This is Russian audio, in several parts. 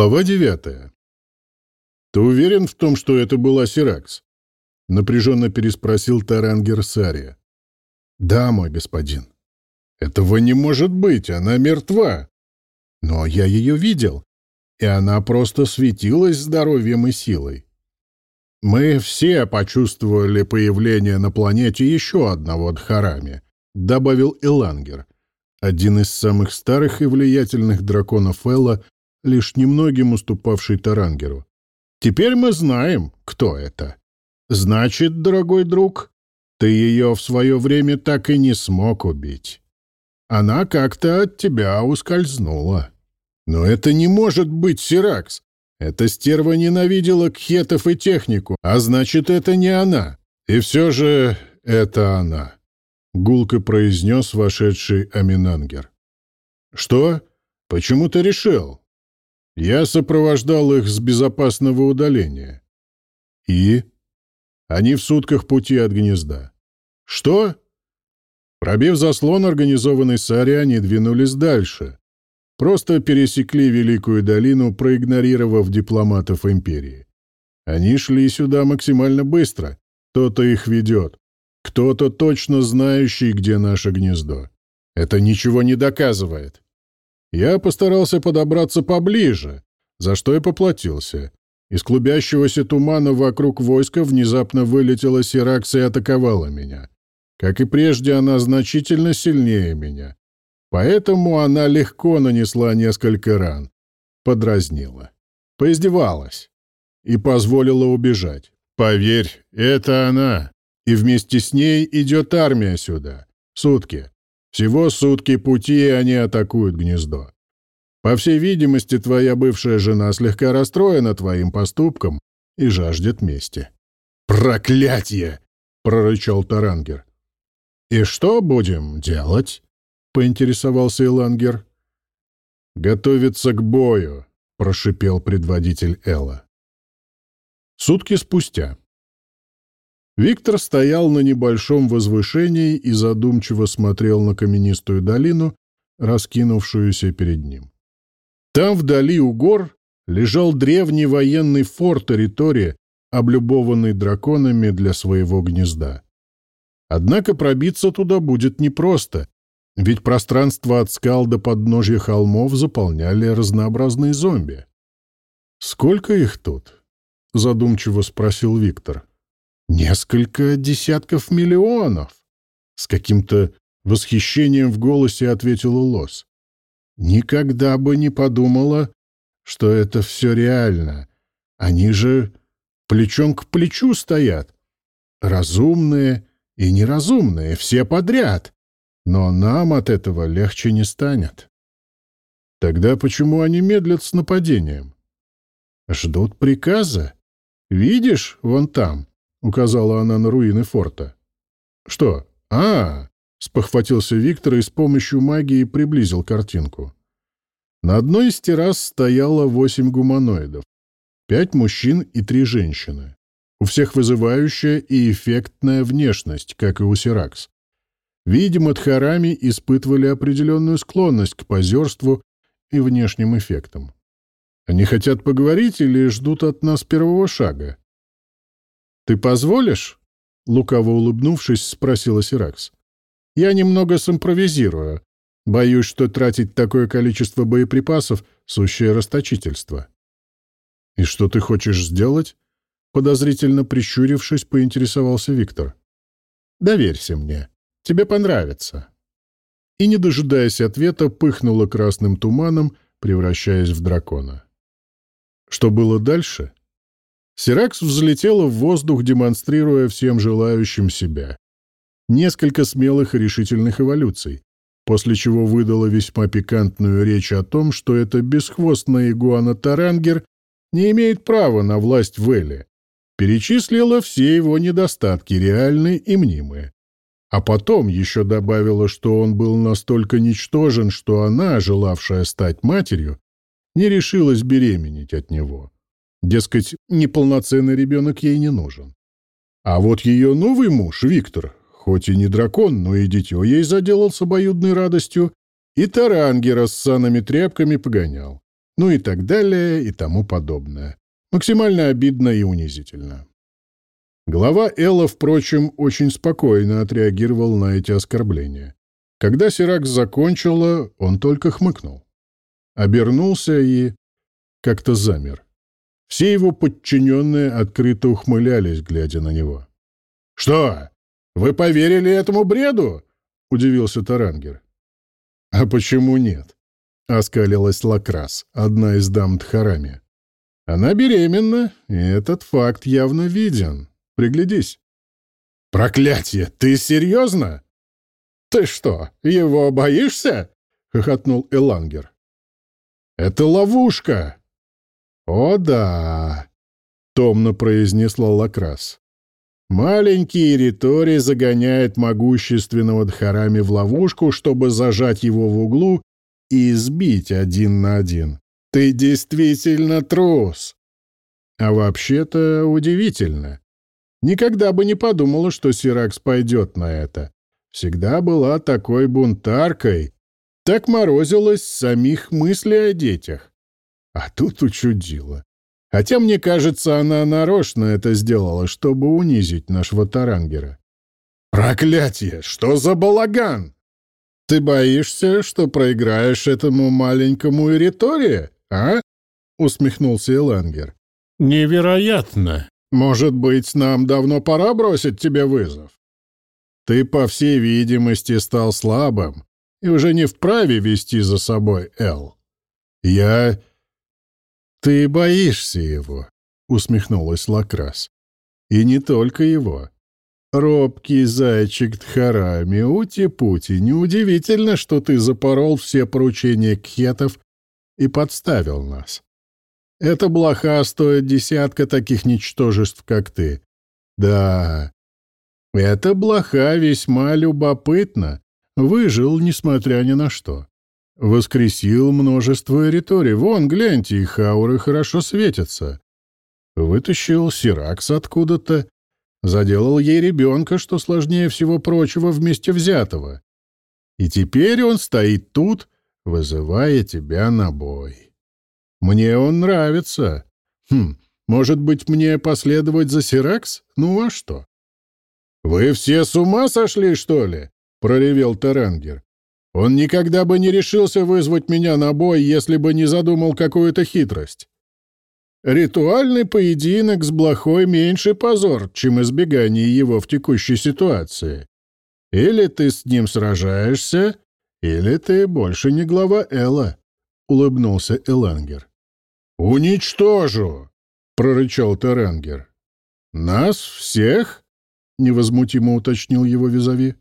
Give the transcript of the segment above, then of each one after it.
Глава девятая. «Ты уверен в том, что это была Сиракс?» — напряженно переспросил Тарангер Сария. «Да, мой господин». «Этого не может быть, она мертва». «Но я ее видел, и она просто светилась здоровьем и силой». «Мы все почувствовали появление на планете еще одного Дхарами», — добавил Элангер, один из самых старых и влиятельных драконов Элла, лишь немногим уступавший Тарангеру. «Теперь мы знаем, кто это. Значит, дорогой друг, ты ее в свое время так и не смог убить. Она как-то от тебя ускользнула. Но это не может быть Сиракс. Эта стерва ненавидела кхетов и технику, а значит, это не она. И все же это она», — гулко произнес вошедший Аминангер. «Что? Почему ты решил?» Я сопровождал их с безопасного удаления. И? Они в сутках пути от гнезда. Что? Пробив заслон, организованный Сари, они двинулись дальше. Просто пересекли Великую долину, проигнорировав дипломатов империи. Они шли сюда максимально быстро. Кто-то их ведет. Кто-то точно знающий, где наше гнездо. Это ничего не доказывает. Я постарался подобраться поближе, за что и поплатился. Из клубящегося тумана вокруг войска внезапно вылетела Сиракс и атаковала меня. Как и прежде, она значительно сильнее меня. Поэтому она легко нанесла несколько ран. Подразнила. Поиздевалась. И позволила убежать. Поверь, это она. И вместе с ней идет армия сюда. Сутки. Всего сутки пути, и они атакуют гнездо. По всей видимости, твоя бывшая жена слегка расстроена твоим поступком и жаждет мести. «Проклятье!» — прорычал Тарангер. «И что будем делать?» — поинтересовался Илангер. «Готовиться к бою», — прошипел предводитель Элла. Сутки спустя. Виктор стоял на небольшом возвышении и задумчиво смотрел на каменистую долину, раскинувшуюся перед ним. Там вдали у гор лежал древний военный форт территории, облюбованный драконами для своего гнезда. Однако пробиться туда будет непросто, ведь пространство от скал до подножья холмов заполняли разнообразные зомби. «Сколько их тут?» — задумчиво спросил Виктор. Несколько десятков миллионов. С каким-то восхищением в голосе ответила Лос. Никогда бы не подумала, что это все реально. Они же плечом к плечу стоят. Разумные и неразумные, все подряд. Но нам от этого легче не станет. Тогда почему они медлят с нападением? Ждут приказа. Видишь, вон там, — указала она на руины форта. «Что? А, -а, спохватился Виктор и с помощью магии приблизил картинку. На одной из террас стояло восемь гуманоидов. Пять мужчин и три женщины. У всех вызывающая и эффектная внешность, как и у Сиракс. Видимо, Тхарами испытывали определенную склонность к позерству и внешним эффектам. Они хотят поговорить или ждут от нас первого шага? «Ты позволишь?» — лукаво улыбнувшись, спросила Сиракс. «Я немного симпровизирую. Боюсь, что тратить такое количество боеприпасов — сущее расточительство». «И что ты хочешь сделать?» Подозрительно прищурившись, поинтересовался Виктор. «Доверься мне. Тебе понравится». И, не дожидаясь ответа, пыхнула красным туманом, превращаясь в дракона. Что было дальше, Сиракс взлетела в воздух, демонстрируя всем желающим себя. Несколько смелых и решительных эволюций, после чего выдала весьма пикантную речь о том, что эта бесхвостная игуана Тарангер не имеет права на власть в Эле. Перечислила все его недостатки, реальные и мнимые. А потом еще добавила, что он был настолько ничтожен, что она, желавшая стать матерью, не решилась беременеть от него. Дескать, неполноценный ребенок ей не нужен. А вот ее новый муж, Виктор, хоть и не дракон, но и дитё ей заделал с обоюдной радостью, и тарангера с санными тряпками погонял. ну и так далее и тому подобное. Максимально обидно и унизительно. Глава Элла, впрочем, очень спокойно отреагировал на эти оскорбления. Когда Сиракс закончила, он только хмыкнул. Обернулся и как-то замер. Все его подчиненные открыто ухмылялись, глядя на него. «Что? Вы поверили этому бреду?» — удивился Тарангер. «А почему нет?» — оскалилась Лакрас, одна из дам Дхарами. «Она беременна, и этот факт явно виден. Приглядись». «Проклятие! Ты серьезно?» «Ты что, его боишься?» — хохотнул Элангер. «Это ловушка!» «О да!» — томно произнесла Лакрас. Маленький Ритори загоняет могущественного Дхарами в ловушку, чтобы зажать его в углу и избить один на один. Ты действительно трус. А вообще-то удивительно. Никогда бы не подумала, что Сиракс пойдет на это. Всегда была такой бунтаркой. Так морозилась самих мыслей о детях. А тут учудила. Хотя, мне кажется, она нарочно это сделала, чтобы унизить нашего Тарангера. «Проклятие! Что за балаган? Ты боишься, что проиграешь этому маленькому Эриторе, а?» — усмехнулся Элангер. «Невероятно! Может быть, нам давно пора бросить тебе вызов? Ты, по всей видимости, стал слабым и уже не вправе вести за собой Эл. Я «Ты боишься его», — усмехнулась Лакрас. «И не только его. Робкий зайчик Тхарами, ути-пути, неудивительно, что ты запорол все поручения кхетов и подставил нас. Эта блоха стоит десятка таких ничтожеств, как ты. Да, эта блоха весьма любопытна, выжил, несмотря ни на что. Воскресил множество эриторий. Вон, гляньте, их ауры хорошо светятся. Вытащил Сиракс откуда-то. Заделал ей ребенка, что сложнее всего прочего вместе взятого. И теперь он стоит тут, вызывая тебя на бой. Мне он нравится. Хм, может быть, мне последовать за Сиракс? Ну а что? «Вы все с ума сошли, что ли?» — проревел Тарангер. Он никогда бы не решился вызвать меня на бой, если бы не задумал какую-то хитрость. Ритуальный поединок с блохой меньше позор, чем избегание его в текущей ситуации. Или ты с ним сражаешься, или ты больше не глава Элла, — улыбнулся Элангер. «Уничтожу!» — прорычал Тарангер. «Нас всех?» — невозмутимо уточнил его визави.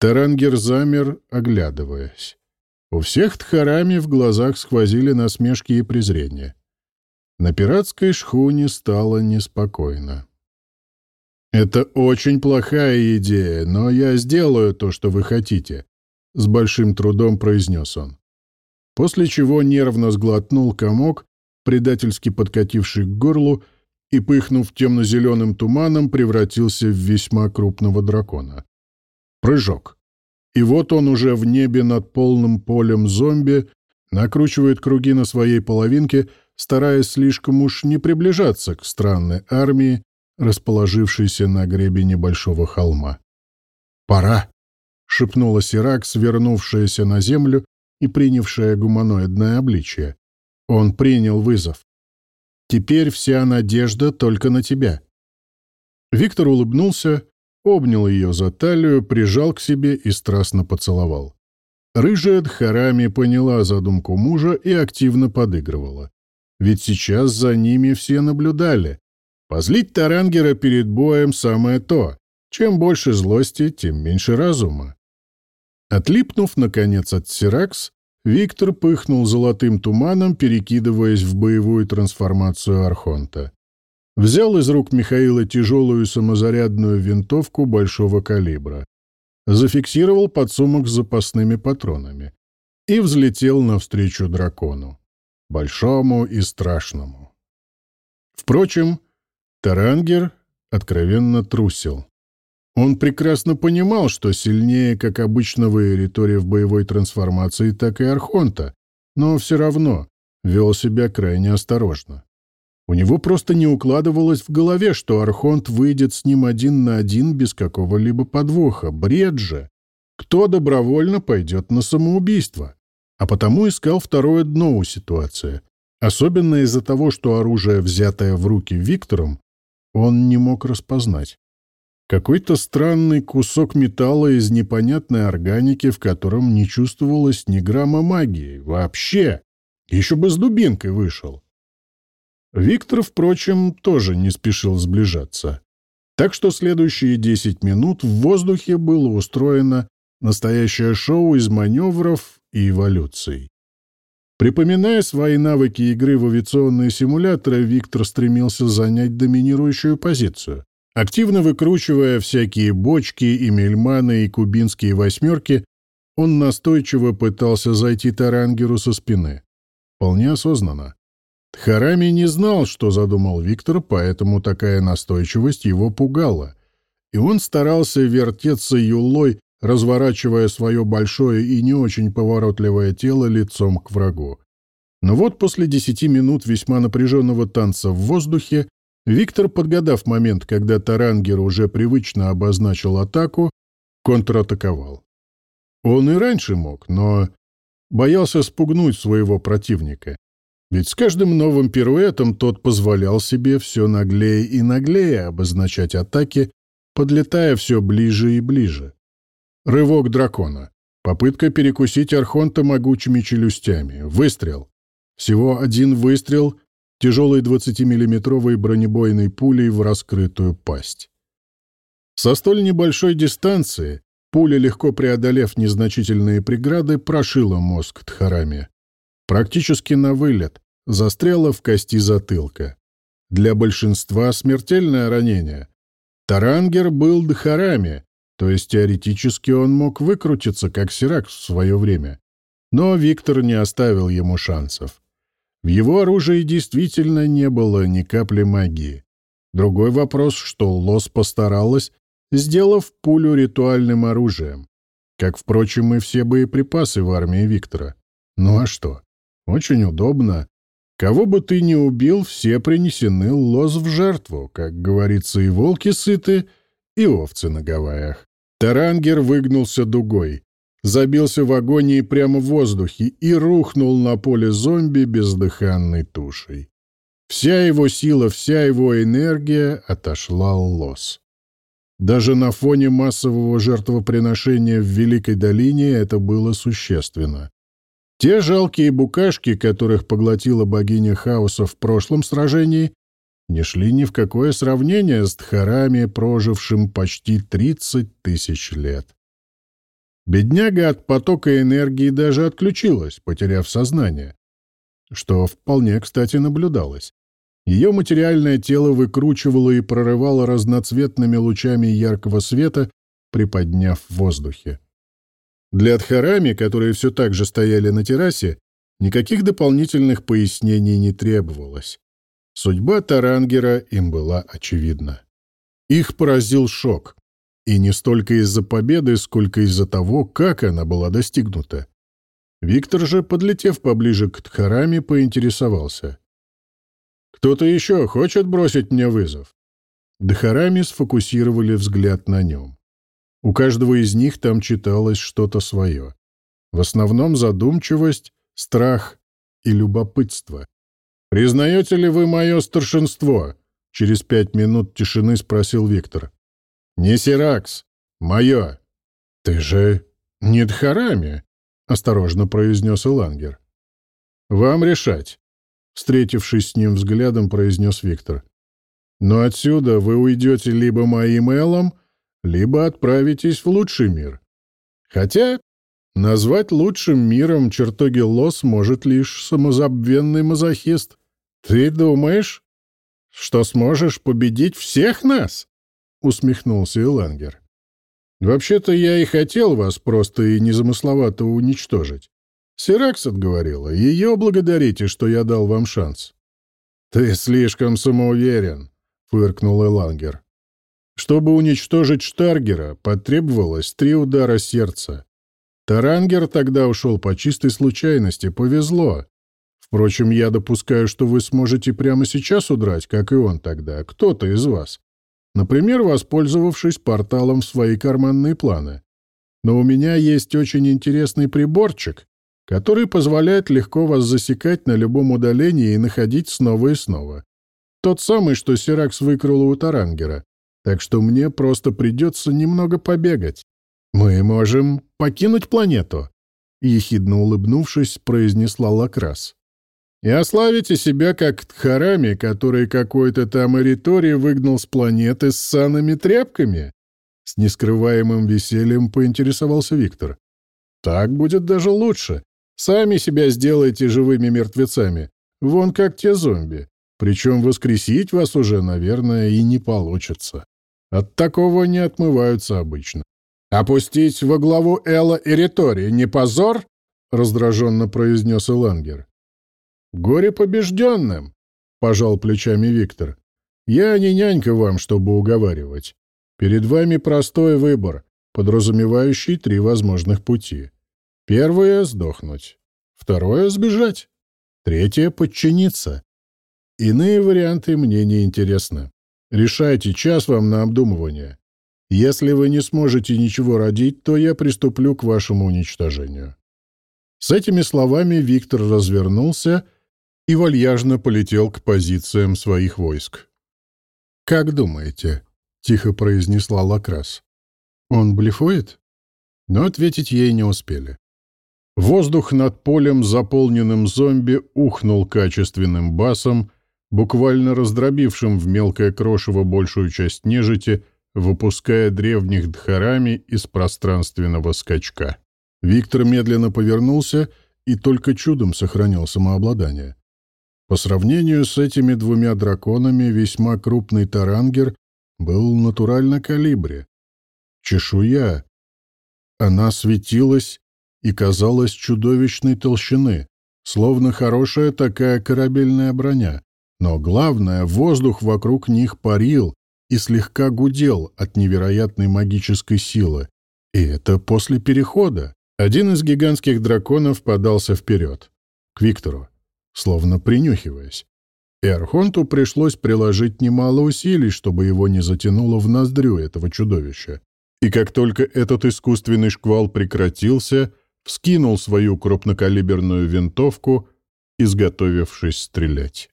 Тарангер замер, оглядываясь. У всех тхарами в глазах сквозили насмешки и презрение. На пиратской шхуне стало неспокойно. «Это очень плохая идея, но я сделаю то, что вы хотите», — с большим трудом произнес он. После чего нервно сглотнул комок, предательски подкативший к горлу, и, пыхнув темно-зеленым туманом, превратился в весьма крупного дракона. Прыжок. И вот он уже в небе над полным полем зомби накручивает круги на своей половинке, стараясь слишком уж не приближаться к странной армии, расположившейся на гребе небольшого холма. «Пора!» — шепнула Сирак, свернувшаяся на землю и принявшая гуманоидное обличие. Он принял вызов. «Теперь вся надежда только на тебя». Виктор улыбнулся, обнял ее за талию, прижал к себе и страстно поцеловал. Рыжая Дхарами поняла задумку мужа и активно подыгрывала. Ведь сейчас за ними все наблюдали. Позлить Тарангера перед боем самое то. Чем больше злости, тем меньше разума. Отлипнув, наконец, от Сиракс, Виктор пыхнул золотым туманом, перекидываясь в боевую трансформацию Архонта взял из рук Михаила тяжелую самозарядную винтовку большого калибра, зафиксировал подсумок с запасными патронами и взлетел навстречу дракону, большому и страшному. Впрочем, Тарангер откровенно трусил. Он прекрасно понимал, что сильнее как обычного Эритория в боевой трансформации, так и Архонта, но все равно вел себя крайне осторожно. У него просто не укладывалось в голове, что Архонт выйдет с ним один на один без какого-либо подвоха. Бред же! Кто добровольно пойдет на самоубийство? А потому искал второе дно у ситуации. Особенно из-за того, что оружие, взятое в руки Виктором, он не мог распознать. Какой-то странный кусок металла из непонятной органики, в котором не чувствовалось ни грамма магии. Вообще! Еще бы с дубинкой вышел. Виктор, впрочем, тоже не спешил сближаться. Так что следующие 10 минут в воздухе было устроено настоящее шоу из маневров и эволюций. Припоминая свои навыки игры в авиационные симуляторы, Виктор стремился занять доминирующую позицию. Активно выкручивая всякие бочки и мельманы и кубинские восьмерки, он настойчиво пытался зайти Тарангеру со спины. Вполне осознанно. Тхарами не знал, что задумал Виктор, поэтому такая настойчивость его пугала. И он старался вертеться юлой, разворачивая свое большое и не очень поворотливое тело лицом к врагу. Но вот после десяти минут весьма напряженного танца в воздухе Виктор, подгадав момент, когда Тарангер уже привычно обозначил атаку, контратаковал. Он и раньше мог, но боялся спугнуть своего противника. Ведь с каждым новым пируэтом тот позволял себе все наглее и наглее обозначать атаки, подлетая все ближе и ближе. Рывок дракона. Попытка перекусить Архонта могучими челюстями. Выстрел. Всего один выстрел тяжелой 20-миллиметровой бронебойной пулей в раскрытую пасть. Со столь небольшой дистанции Пуля, легко преодолев незначительные преграды, прошила мозг Тхарами. Практически на вылет, застряла в кости затылка. Для большинства смертельное ранение. Тарангер был Дхарами, то есть теоретически он мог выкрутиться, как Сирак в свое время. Но Виктор не оставил ему шансов. В его оружии действительно не было ни капли магии. Другой вопрос, что Лос постаралась сделав пулю ритуальным оружием. Как, впрочем, и все боеприпасы в армии Виктора. Ну а что? Очень удобно. Кого бы ты ни убил, все принесены лоз в жертву. Как говорится, и волки сыты, и овцы на Гавайях. Тарангер выгнулся дугой, забился в агонии прямо в воздухе и рухнул на поле зомби бездыханной тушей. Вся его сила, вся его энергия отошла лос. Даже на фоне массового жертвоприношения в Великой долине это было существенно. Те жалкие букашки, которых поглотила богиня хаоса в прошлом сражении, не шли ни в какое сравнение с Дхарами, прожившим почти 30 тысяч лет. Бедняга от потока энергии даже отключилась, потеряв сознание, что вполне, кстати, наблюдалось. Ее материальное тело выкручивало и прорывало разноцветными лучами яркого света, приподняв в воздухе. Для Дхарами, которые все так же стояли на террасе, никаких дополнительных пояснений не требовалось. Судьба Тарангера им была очевидна. Их поразил шок. И не столько из-за победы, сколько из-за того, как она была достигнута. Виктор же, подлетев поближе к Дхарами, поинтересовался. Кто-то еще хочет бросить мне вызов?» Дахарами сфокусировали взгляд на нем. У каждого из них там читалось что-то свое. В основном задумчивость, страх и любопытство. «Признаете ли вы мое старшинство?» Через пять минут тишины спросил Виктор. «Не Сиракс. Мое». «Ты же не Дхарами», — осторожно произнес Элангер. «Вам решать. Встретившись с ним взглядом, произнес Виктор. «Но отсюда вы уйдете либо моим Элом, либо отправитесь в лучший мир. Хотя назвать лучшим миром чертоги Лос может лишь самозабвенный мазохист. Ты думаешь, что сможешь победить всех нас?» — усмехнулся Элангер. «Вообще-то я и хотел вас просто и незамысловато уничтожить. Сиракс отговорила. Ее благодарите, что я дал вам шанс. Ты слишком самоуверен, фыркнул Элангер. Чтобы уничтожить Штаргера, потребовалось три удара сердца. Тарангер тогда ушел по чистой случайности, повезло. Впрочем, я допускаю, что вы сможете прямо сейчас удрать, как и он тогда, кто-то из вас. Например, воспользовавшись порталом в свои карманные планы. Но у меня есть очень интересный приборчик, который позволяет легко вас засекать на любом удалении и находить снова и снова. Тот самый, что Сиракс выкрал у Тарангера. Так что мне просто придется немного побегать. Мы можем покинуть планету, — ехидно улыбнувшись, произнесла Лакрас. И ославите себя как Тхарами, который какой-то там Эритории выгнал с планеты с санными тряпками? С нескрываемым весельем поинтересовался Виктор. Так будет даже лучше. Сами себя сделайте живыми мертвецами. Вон как те зомби. Причем воскресить вас уже, наверное, и не получится. От такого не отмываются обычно. «Опустить во главу Элла Эритори не позор?» — раздраженно произнес Элангер. «Горе побежденным!» — пожал плечами Виктор. «Я не нянька вам, чтобы уговаривать. Перед вами простой выбор, подразумевающий три возможных пути. Первое — сдохнуть. Второе — сбежать. Третье — подчиниться. Иные варианты мне не интересны. Решайте, час вам на обдумывание. Если вы не сможете ничего родить, то я приступлю к вашему уничтожению». С этими словами Виктор развернулся и вальяжно полетел к позициям своих войск. «Как думаете?» — тихо произнесла Лакрас. «Он блефует?» Но ответить ей не успели. Воздух над полем, заполненным зомби, ухнул качественным басом, буквально раздробившим в мелкое крошево большую часть нежити, выпуская древних дхарами из пространственного скачка. Виктор медленно повернулся и только чудом сохранил самообладание. По сравнению с этими двумя драконами, весьма крупный тарангер был натурально калибре. Чешуя. Она светилась и казалась чудовищной толщины, словно хорошая такая корабельная броня. Но главное, воздух вокруг них парил и слегка гудел от невероятной магической силы. И это после перехода. Один из гигантских драконов подался вперед, к Виктору, словно принюхиваясь. И Архонту пришлось приложить немало усилий, чтобы его не затянуло в ноздрю этого чудовища. И как только этот искусственный шквал прекратился, вскинул свою крупнокалиберную винтовку, изготовившись стрелять.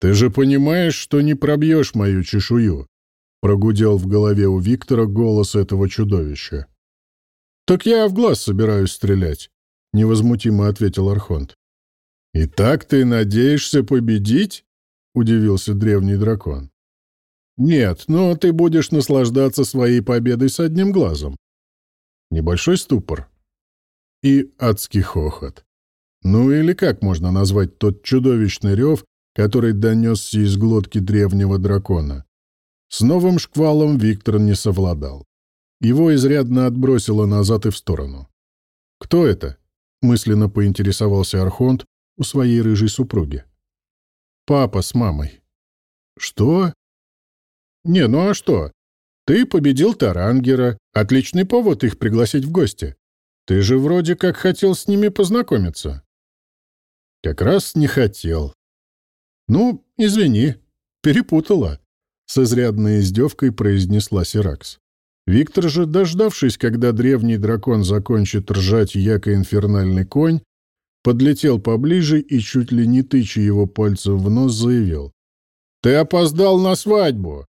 «Ты же понимаешь, что не пробьешь мою чешую?» — прогудел в голове у Виктора голос этого чудовища. «Так я в глаз собираюсь стрелять», — невозмутимо ответил Архонт. «И так ты надеешься победить?» — удивился древний дракон. «Нет, но ты будешь наслаждаться своей победой с одним глазом». Небольшой ступор, и адский хохот. Ну или как можно назвать тот чудовищный рев, который донесся из глотки древнего дракона? С новым шквалом Виктор не совладал. Его изрядно отбросило назад и в сторону. «Кто это?» — мысленно поинтересовался Архонт у своей рыжей супруги. «Папа с мамой». «Что?» «Не, ну а что? Ты победил Тарангера. Отличный повод их пригласить в гости. Ты же вроде как хотел с ними познакомиться. Как раз не хотел. Ну, извини, перепутала. С изрядной издевкой произнесла Сиракс. Виктор же, дождавшись, когда древний дракон закончит ржать яко инфернальный конь, подлетел поближе и, чуть ли не тыча его пальцем в нос, заявил. «Ты опоздал на свадьбу!